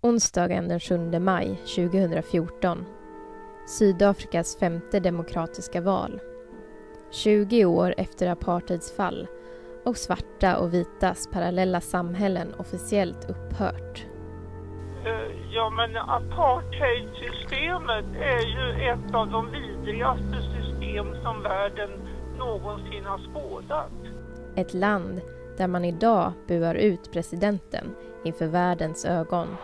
Onsdagen den 7 maj 2014. Sydafrikas femte demokratiska val. 20 år efter apartheids fall och svarta och vitas parallella samhällen officiellt upphört. Eh, ja, men apartheidsystemet är ju ett av de vidrigaste system som världen någonsin har skådat. Ett land där man idag buar ut presidenten inför världens ögon.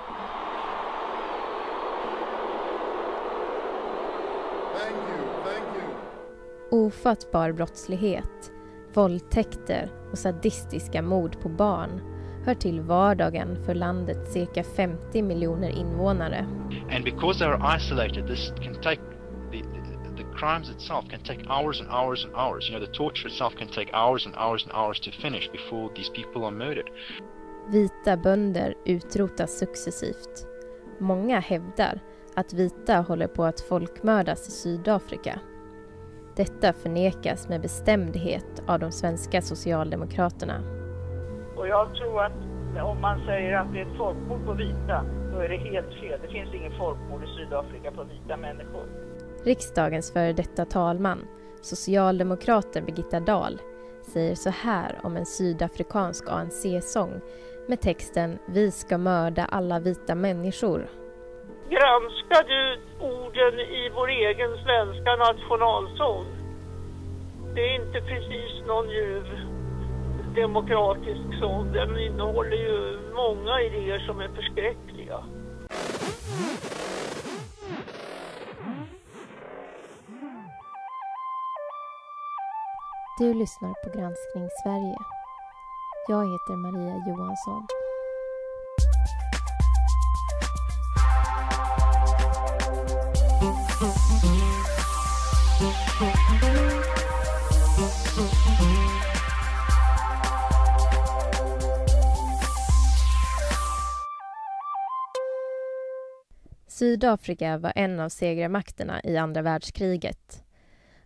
Ofattbar brottslighet, våldtäkter och sadistiska mord på barn hör till vardagen för landets cirka 50 miljoner invånare. And because they are isolated, this can take the, the, the crimes itself can take hours and hours and hours. You know, the torture itself can take hours and hours and hours to finish before these people are murdered. Vita bönder utrotas successivt. Många hävdar att vita håller på att folkmördas i Sydafrika. Detta förnekas med bestämdhet av de svenska socialdemokraterna. Och jag tror att om man säger att det är ett folkmord på vita, då är det helt fel. Det finns ingen folkmord i Sydafrika på vita människor. Riksdagens före detta talman, socialdemokraten Birgitta Dahl, säger så här om en sydafrikansk ANC-sång med texten Vi ska mörda alla vita människor. Granskar du orden i vår egen svenska nationalsång? Det är inte precis någon ljuv demokratisk sång. Den innehåller ju många idéer som är förskräckliga. Du lyssnar på Granskning Sverige. Jag heter Maria Johansson. Sydafrika var en av segrarmakterna i andra världskriget.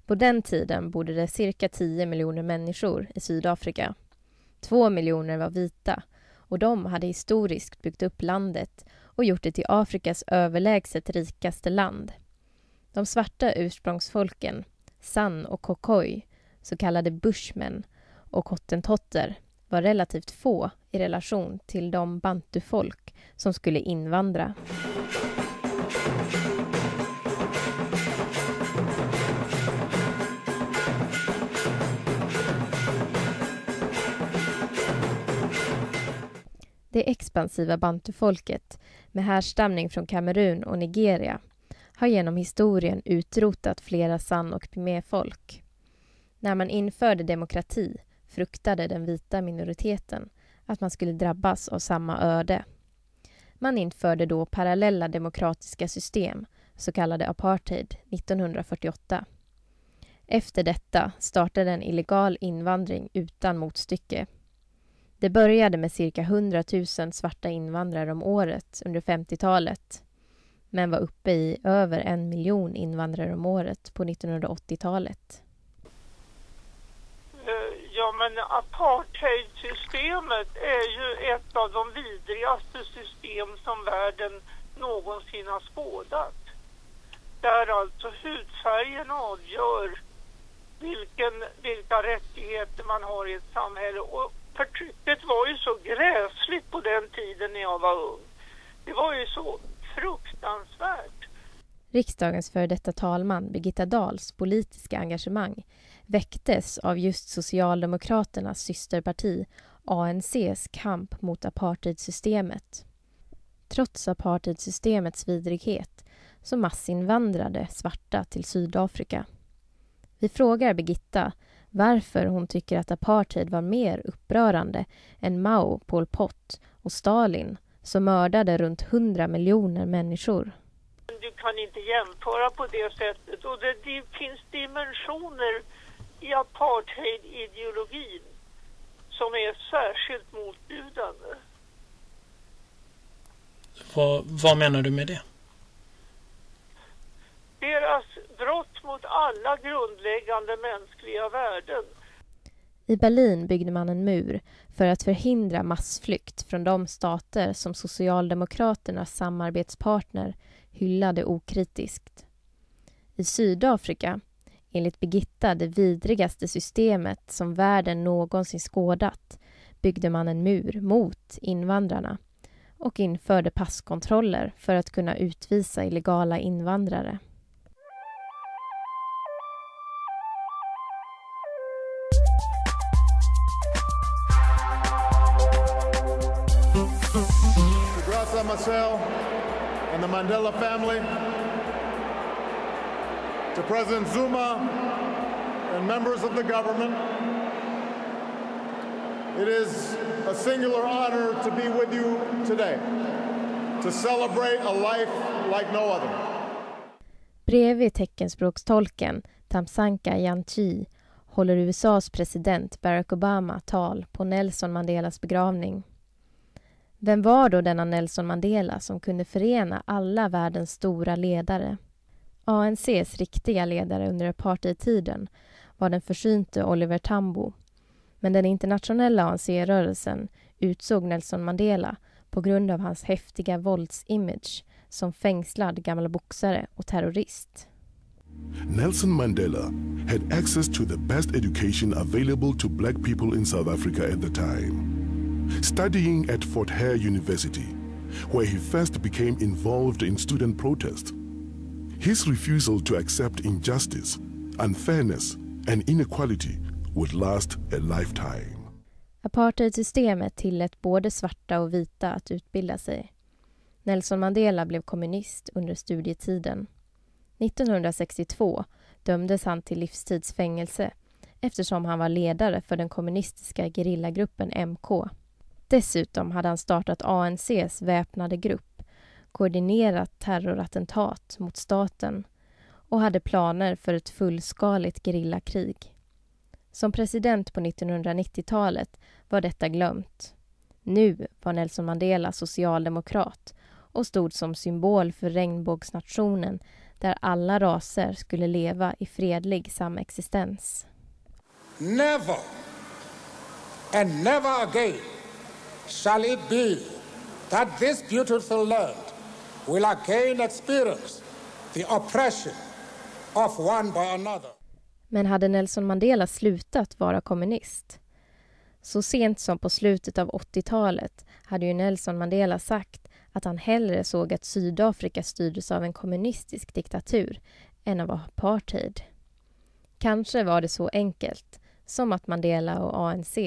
På den tiden bodde det cirka 10 miljoner människor i Sydafrika. Två miljoner var vita och de hade historiskt byggt upp landet och gjort det till Afrikas överlägset rikaste land. De svarta ursprungsfolken, San och Kokoi, så kallade bushmen och hottentotter var relativt få i relation till de bantufolk som skulle invandra. Det expansiva bantufolket med härstamning från Kamerun och Nigeria har genom historien utrotat flera san och piméfolk. När man införde demokrati fruktade den vita minoriteten att man skulle drabbas av samma öde. Man införde då parallella demokratiska system, så kallade apartheid, 1948. Efter detta startade en illegal invandring utan motstycke. Det började med cirka 100 000 svarta invandrare om året under 50-talet men var uppe i över en miljon invandrare om året på 1980-talet. Eh, ja, men apartheidsystemet är ju ett av de vidrigaste system som världen någonsin har skådat. Där alltså hudfärgen avgör vilken, vilka rättigheter man har i ett samhälle. Och förtrycket var ju så gräsligt på den tiden när jag var ung. Det var ju så fruktansvärt. Riksdagens före detta talman Birgitta Dahls politiska engagemang väcktes av just Socialdemokraternas systerparti ANCs kamp mot apartheidsystemet. Trots apartheidsystemets vidrighet så massinvandrade svarta till Sydafrika. Vi frågar Birgitta varför hon tycker att apartheid var mer upprörande än Mao, Pol Pot och Stalin som mördade runt 100 miljoner människor. Du kan inte jämföra på det sättet och det, det finns dimensioner i apartheidideologin som är särskilt motbjudande. Vad, vad menar du med det? Deras brott mot alla grundläggande mänskliga värden. I Berlin byggde man en mur för att förhindra massflykt från de stater som Socialdemokraternas samarbetspartner hyllade okritiskt. I Sydafrika, enligt Birgitta det vidrigaste systemet som världen någonsin skådat, byggde man en mur mot invandrarna och införde passkontroller för att kunna utvisa illegala invandrare. To Graça Marcel and the Mandela family, to President Zuma and members of the government, it is a singular honor to be with you today, to celebrate a life like no other. Bredvid teckenspråkstolken Tamsanka Yanchi håller USAs president Barack Obama tal på Nelson Mandelas begravning. Vem var då denna Nelson Mandela som kunde förena alla världens stora ledare? ANCs riktiga ledare under apartheidtiden var den försynte Oliver Tambo. Men den internationella ANC-rörelsen utsåg Nelson Mandela på grund av hans häftiga våldsimage som fängslad gammal boxare och terrorist. Nelson Mandela had access to the best education available to black people in South Africa at the time. Studying at Fort Hare University, where he first became involved in student protest. His refusal to accept injustice, unfairness, and inequality would last a lifetime. Apartheidsystemet tillät både svarta och vita att utbilda sig. Nelson Mandela blev kommunist under studietiden. 1962 dömdes han till livstidsfängelse eftersom han var ledare för den kommunistiska gerillagruppen MK. Dessutom hade han startat ANCs väpnade grupp, koordinerat terrorattentat mot staten och hade planer för ett fullskaligt gerillakrig. Som president på 1990-talet var detta glömt. Nu var Nelson Mandela socialdemokrat och stod som symbol för regnbågsnationen där alla raser skulle leva i fredlig samexistens. Never and never again shall it be that this beautiful land will again experience the oppression of one by another. Men hade Nelson Mandela slutat vara kommunist? Så sent som på slutet av 80-talet hade ju Nelson Mandela sagt att han hellre såg att Sydafrika styrdes av en kommunistisk diktatur än av apartheid. Kanske var det så enkelt som att Mandela och ANC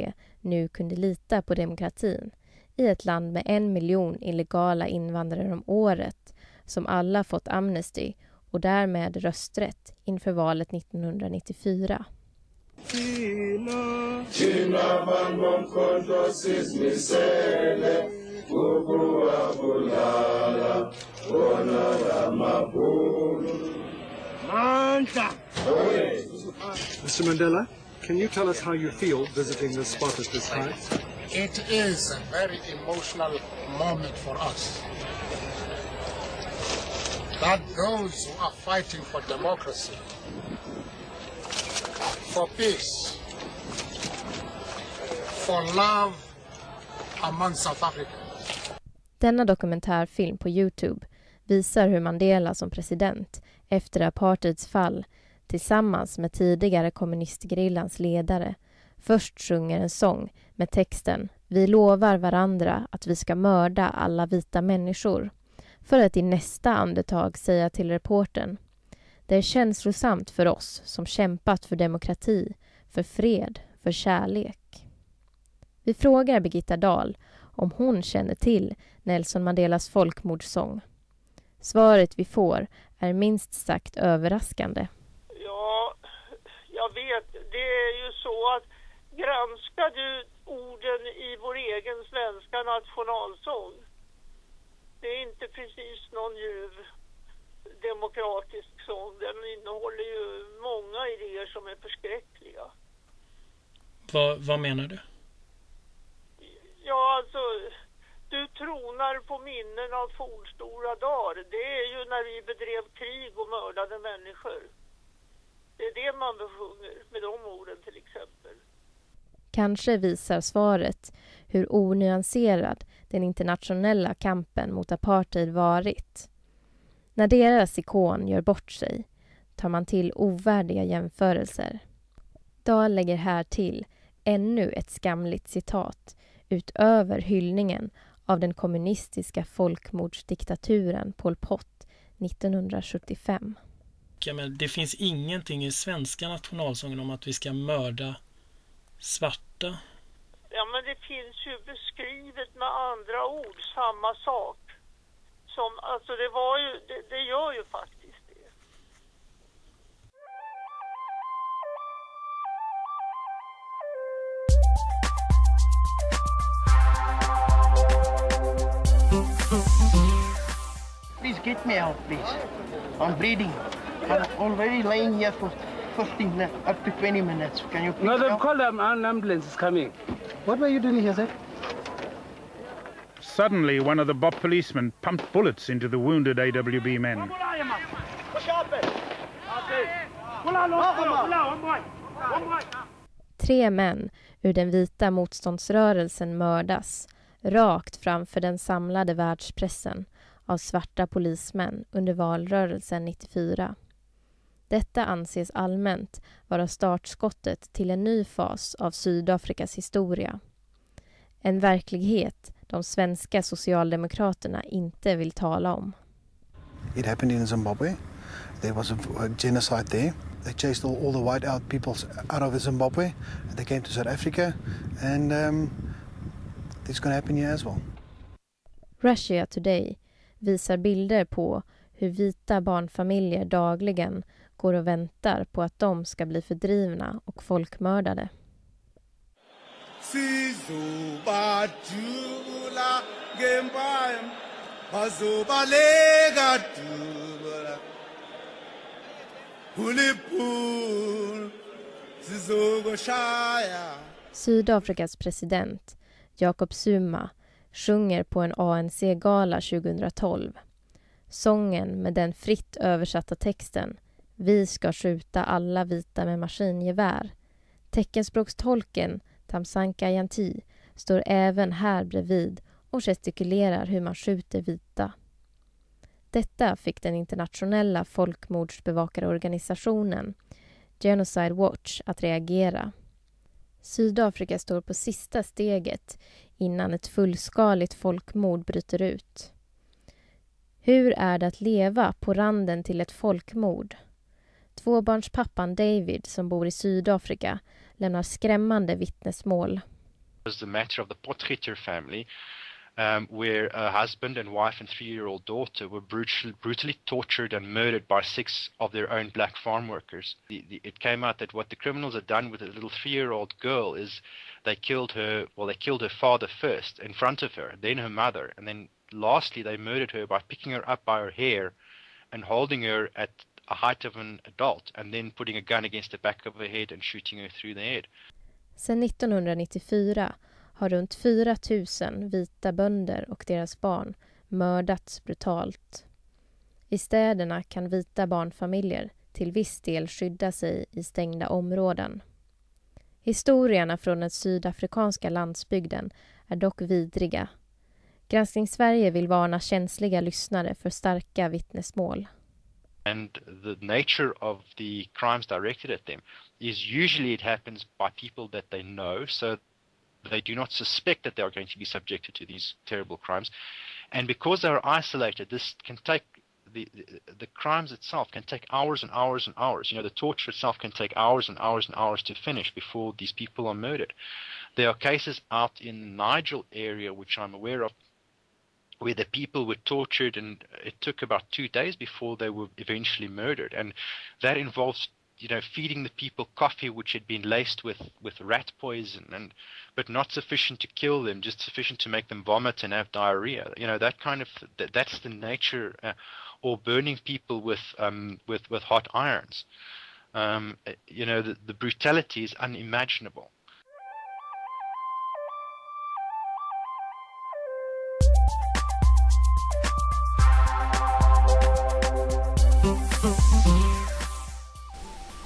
nu kunde lita på demokratin. I ett land med en miljon illegala invandrare om året som alla fått amnesty och därmed rösträtt inför valet 1994. Mr. Mandela, can you tell us how you feel visiting this spot at this time? It is a very emotional moment for us. That those who are fighting for democracy, for peace, for love among South Africans. Denna dokumentärfilm på Youtube visar hur Mandela som president efter apartheids fall tillsammans med tidigare kommunistgerillans ledare först sjunger en sång med texten Vi lovar varandra att vi ska mörda alla vita människor för att i nästa andetag säga till reporten Det är känslosamt för oss som kämpat för demokrati, för fred, för kärlek. Vi frågar Birgitta Dahl om hon känner till Nelson Mandelas folkmordssång. Svaret vi får är minst sagt överraskande. Ja, jag vet. Det är ju så att granskar du orden i vår egen svenska nationalsång det är inte precis någon ljuv demokratisk sång. Den innehåller ju många idéer som är förskräckliga. Vad, vad menar du? Ja, alltså, du tronar på minnen av fornstora dagar. Det är ju när vi bedrev krig och mördade människor. Det är det man besjunger med de orden till exempel. Kanske visar svaret hur onyanserad den internationella kampen mot apartheid varit. När deras ikon gör bort sig tar man till ovärdiga jämförelser. Dahl lägger här till ännu ett skamligt citat utöver hyllningen av den kommunistiska folkmordsdiktaturen Pol Pot 1975. Ja, men det finns ingenting i svenska nationalsången om att vi ska mörda svarta. Ja, men det finns ju beskrivet med andra ord samma sak. Som, alltså det var ju, det, det gör ju faktiskt det. Please get me out, please. I'm bleeding. I'm already laying here for 15 minutes, up to 20 minutes. Can you please No, they've help? called them, an ambulance is coming. What were you doing here, sir? Suddenly, one of the BOP policemen pumped bullets into the wounded AWB men. Tre män ur den vita motståndsrörelsen mördas rakt framför den samlade världspressen av svarta polismän under valrörelsen 94. Detta anses allmänt vara startskottet till en ny fas av Sydafrikas historia. En verklighet de svenska socialdemokraterna inte vill tala om. It happened in Zimbabwe. There was a, genocide there. They chased all, all the white out peoples out of Zimbabwe. They came to South Africa, and um, it's going to happen here as well. Russia Today visar bilder på hur vita barnfamiljer dagligen går och väntar på att de ska bli fördrivna och folkmördade. Sydafrikas president Jacob Zuma sjunger på en ANC-gala 2012. Sången med den fritt översatta texten vi ska skjuta alla vita med maskingevär. Teckenspråkstolken Tamsanka Yanti står även här bredvid och gestikulerar hur man skjuter vita. Detta fick den internationella folkmordsbevakarorganisationen Genocide Watch att reagera. Sydafrika står på sista steget innan ett fullskaligt folkmord bryter ut. Hur är det att leva på randen till ett folkmord? Tvåbarnspappan David som bor i Sydafrika lämnar skrämmande vittnesmål. was the matter of the Potgieter family, um, where a husband and wife and three-year-old daughter were brutal, brutally tortured and murdered by six of their own black farm workers. The, the, it came out that what the criminals had done with the little three-year-old girl is they killed her. Well, they killed her father first in front of her, then her mother, and then lastly they murdered her by picking her up by her hair and holding her at a height of an adult, and then putting a gun against the back of her head and shooting her through the head. Sedan 1994 har runt 4 000 vita bönder och deras barn mördats brutalt. I städerna kan vita barnfamiljer till viss del skydda sig i stängda områden. Historierna från den sydafrikanska landsbygden är dock vidriga. Granskning Sverige vill varna känsliga lyssnare för starka vittnesmål. And the nature of the crimes directed at them is usually it happens by people that they know, so they do not suspect that they are going to be subjected to these terrible crimes. And because they are isolated, this can take the, the the crimes itself can take hours and hours and hours. You know, the torture itself can take hours and hours and hours to finish before these people are murdered. There are cases out in the Nigel area, which I'm aware of, where the people were tortured and it took about two days before they were eventually murdered. And that involves, you know, feeding the people coffee which had been laced with, with rat poison and but not sufficient to kill them, just sufficient to make them vomit and have diarrhea. You know, that kind of that, that's the nature uh, or burning people with um, with with hot irons. Um, you know, the, the brutality is unimaginable.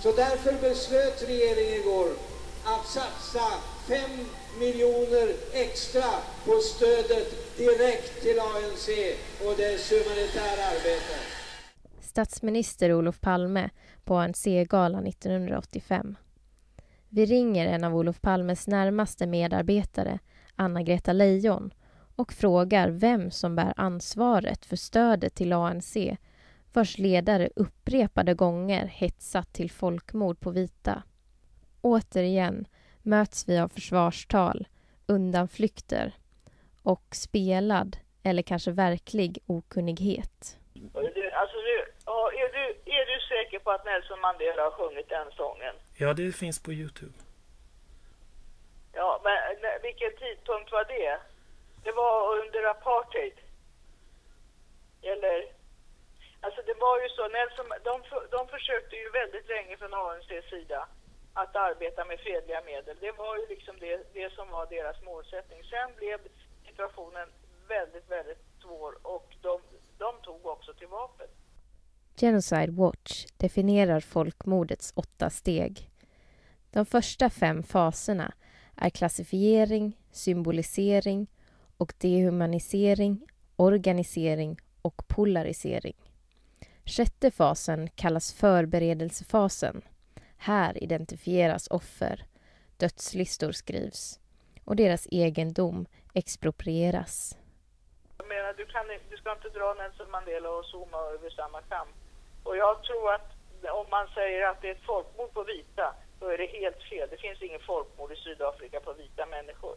Så därför beslöt regeringen igår att satsa 5 miljoner extra på stödet direkt till ANC och dess humanitära arbete. Statsminister Olof Palme på ANC-galan 1985. Vi ringer en av Olof Palmes närmaste medarbetare, Anna-Greta Leijon, och frågar vem som bär ansvaret för stödet till ANC vars ledare upprepade gånger hetsat till folkmord på vita. Återigen möts vi av försvarstal, undanflykter och spelad eller kanske verklig okunnighet. Alltså, är, du, är du säker på att Nelson Mandela har sjungit den sången? Ja, det finns på Youtube. Ja, men vilken tidpunkt var det? Det var under apartheid? Eller? Alltså det var ju så, Nelson, de, de försökte ju väldigt länge från ANCs sida att arbeta med fredliga medel. Det var ju liksom det, det som var deras målsättning. Sen blev situationen väldigt, väldigt svår och de, de tog också till vapen. Genocide Watch definierar folkmordets åtta steg. De första fem faserna är klassifiering, symbolisering och dehumanisering, organisering och polarisering. Sjätte fasen kallas förberedelsefasen. Här identifieras offer, dödslistor skrivs och deras egendom exproprieras. Jag menar, du, kan, du ska inte dra Nelson Mandela och Zuma över samma kam. Och jag tror att om man säger att det är ett folkmord på vita, då är det helt fel. Det finns ingen folkmord i Sydafrika på vita människor.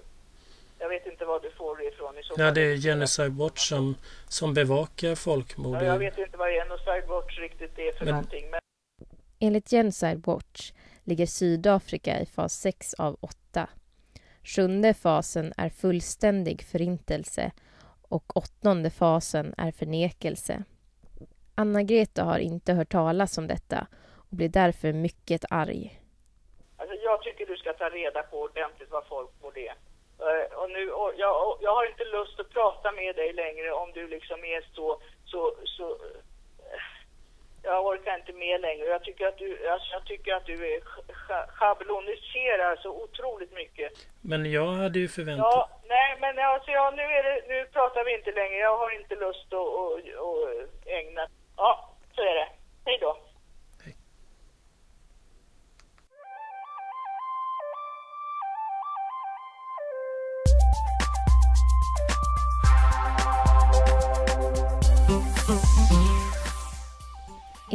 Jag vet inte vad du får det ifrån i så fall. Ja, det är Genocide Watch som, som bevakar folkmord. Ja, jag vet inte vad Genocide Watch riktigt är för men... någonting. Men... Enligt Genocide Watch ligger Sydafrika i fas 6 av 8. Sjunde fasen är fullständig förintelse och åttonde fasen är förnekelse. Anna-Greta har inte hört talas om detta och blir därför mycket arg. Alltså jag tycker du ska ta reda på ordentligt vad folkmord är. Uh, och nu, och jag, och jag har inte lust att prata med dig längre om du liksom är så, så, så uh, jag orkar inte med längre. Jag tycker att du, alltså jag tycker att du är, schabloniserar så otroligt mycket. Men jag hade ju förväntat... Ja, nej men alltså ja, nu, är det, nu pratar vi inte längre. Jag har inte lust att, att, att ägna... Ja, så är det. Hej då.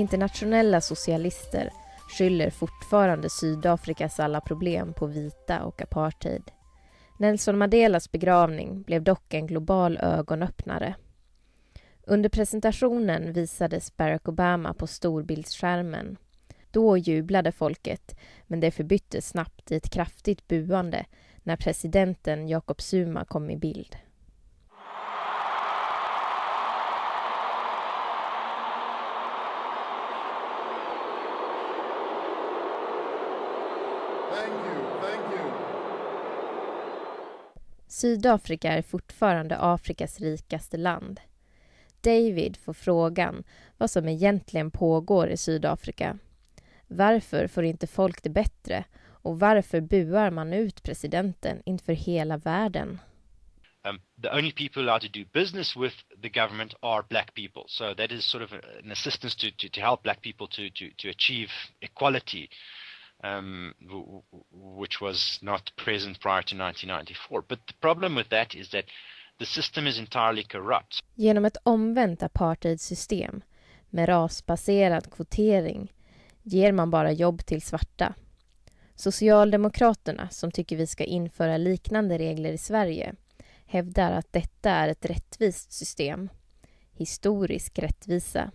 Internationella socialister skyller fortfarande Sydafrikas alla problem på vita och apartheid. Nelson Mandelas begravning blev dock en global ögonöppnare. Under presentationen visades Barack Obama på storbildsskärmen. Då jublade folket, men det förbyttes snabbt i ett kraftigt buande när presidenten Jacob Zuma kom i bild. Sydafrika är fortfarande Afrikas rikaste land. David får frågan vad som egentligen pågår i Sydafrika. Varför får inte folk det bättre och varför buar man ut presidenten inför hela världen? Um, the only people allowed to do business with the government are black people. So that is sort of an assistance to, to, to help black people to, to, to achieve equality um, which was not present prior to 1994. But the problem with that is that the system is entirely corrupt. Genom ett omvänt apartheidsystem med rasbaserad kvotering ger man bara jobb till svarta. Socialdemokraterna, som tycker vi ska införa liknande regler i Sverige, hävdar att detta är ett rättvist system. Historisk rättvisa.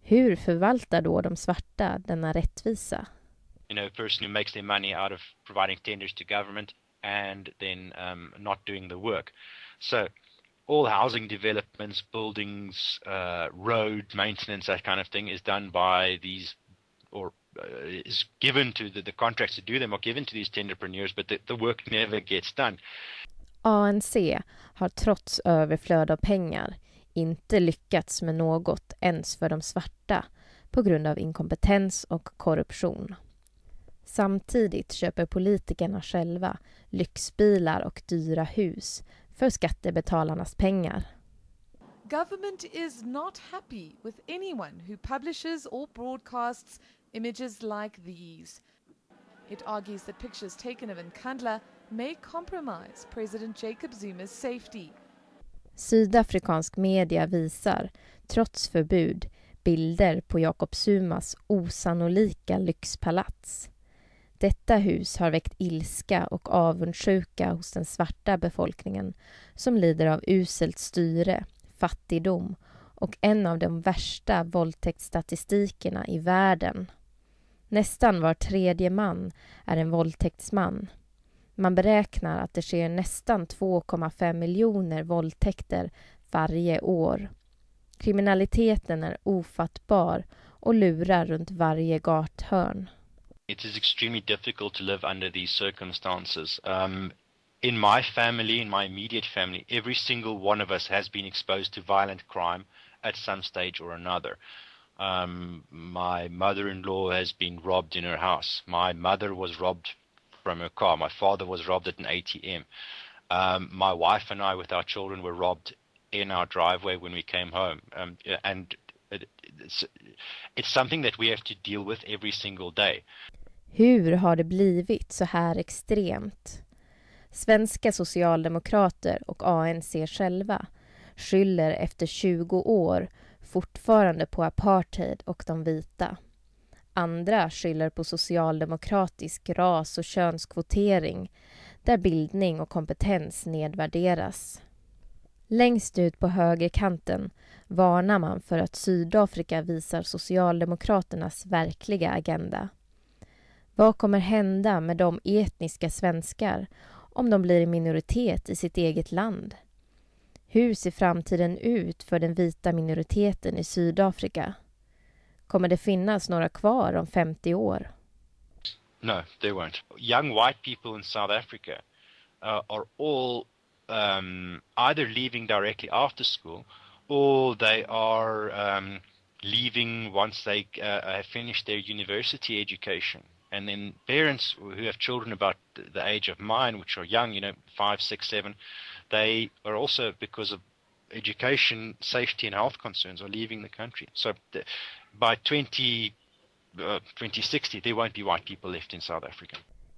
Hur förvaltar då de svarta denna rättvisa? You know, a person who makes their money out of providing tenders to government and then um, not doing the work. So all housing developments, buildings, uh, road maintenance, that kind of thing is done by these or uh, is given to the, the contracts to do them or given to these tenderpreneurs, but the, the work never gets done. ANC har trots överflöd av pengar inte lyckats med något ens för de svarta på grund av inkompetens och korruption. Samtidigt köper politikerna själva lyxbilar och dyra hus för skattebetalarnas pengar. Government is not happy with anyone who publishes or broadcasts images like these. It argues that pictures taken of Nkandla may compromise President Jacob Zuma's safety. Sydafrikansk media visar, trots förbud, bilder på Jacob Zumas osannolika lyxpalats. Detta hus har väckt ilska och avundsjuka hos den svarta befolkningen som lider av uselt styre, fattigdom och en av de värsta våldtäktsstatistikerna i världen. Nästan var tredje man är en våldtäktsman. Man beräknar att det sker nästan 2,5 miljoner våldtäkter varje år. Kriminaliteten är ofattbar och lurar runt varje gathörn. It is extremely difficult to live under these circumstances. Um, in my family, in my immediate family, every single one of us has been exposed to violent crime at some stage or another. Um, my mother-in-law has been robbed in her house. My mother was robbed from her car. My father was robbed at an ATM. Um, my wife and I, with our children, were robbed in our driveway when we came home. Um, and it's, it's something that we have to deal with every single day. Hur har det blivit så här extremt? Svenska socialdemokrater och ANC själva skyller efter 20 år fortfarande på apartheid och de vita. Andra skyller på socialdemokratisk ras och könskvotering där bildning och kompetens nedvärderas. Längst ut på högerkanten varnar man för att Sydafrika visar Socialdemokraternas verkliga agenda. Vad kommer hända med de etniska svenskar om de blir i minoritet i sitt eget land? Hur ser framtiden ut för den vita minoriteten i Sydafrika? Kommer det finnas några kvar om 50 år? No, they won't. Young white people in South Africa uh, are all um, either leaving directly after school or they are um, leaving once they uh, have finished their university education. And then parents who have children about the age of mine, which are young, you know, five, six, seven, they are also, because of education, safety, and health concerns, are leaving the country. So by 20, uh, 2060, there won't be white people left in South Africa.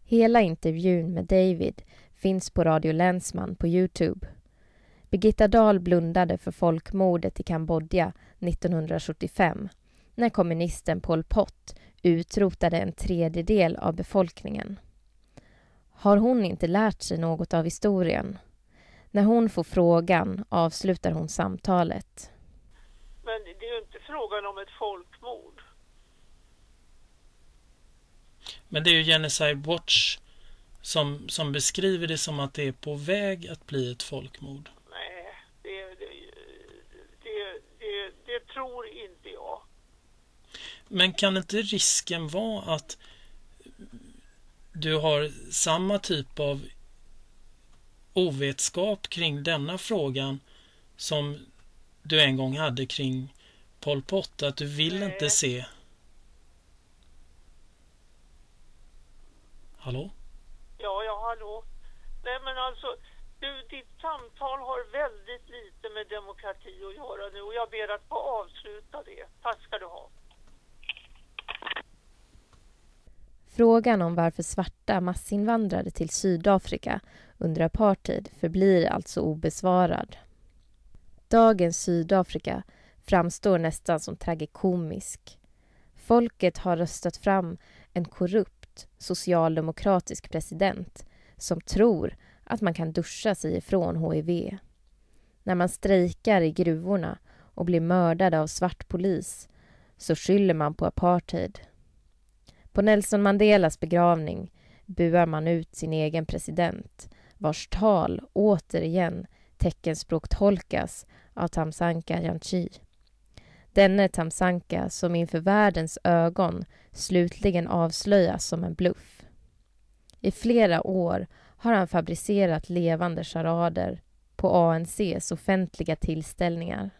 Hela intervjun med David finns på Radio Länsman på Youtube. Birgitta Dahl blundade för folkmordet i Kambodja 1975 när kommunisten Pol Pot utrotade en tredjedel av befolkningen. Har hon inte lärt sig något av historien? När hon får frågan avslutar hon samtalet. Men det är ju inte frågan om ett folkmord. Men det är ju Genocide Watch som, som beskriver det som att det är på väg att bli ett folkmord. Nej, det, det, det, tror inte jag. Men kan inte risken vara att du har samma typ av ovetskap kring denna frågan som du en gång hade kring Pol Pot? Att du vill Nej. inte se... Hallå? Ja, ja, hallå. Nej, men alltså, du, ditt samtal har väldigt lite med demokrati att göra nu och jag ber att få avsluta det. Tack ska du ha. Frågan om varför svarta massinvandrade till Sydafrika under apartheid förblir alltså obesvarad. Dagens Sydafrika framstår nästan som tragikomisk. Folket har röstat fram en korrupt socialdemokratisk president som tror att man kan duscha sig ifrån HIV. När man strejkar i gruvorna och blir mördad av svart polis så skyller man på apartheid. På Nelson Mandelas begravning buar man ut sin egen president vars tal återigen teckenspråktolkas av Tamsanka Janchi. Denne Tamsanka som inför världens ögon slutligen avslöjas som en bluff. I flera år har han fabricerat levande charader på ANCs offentliga tillställningar.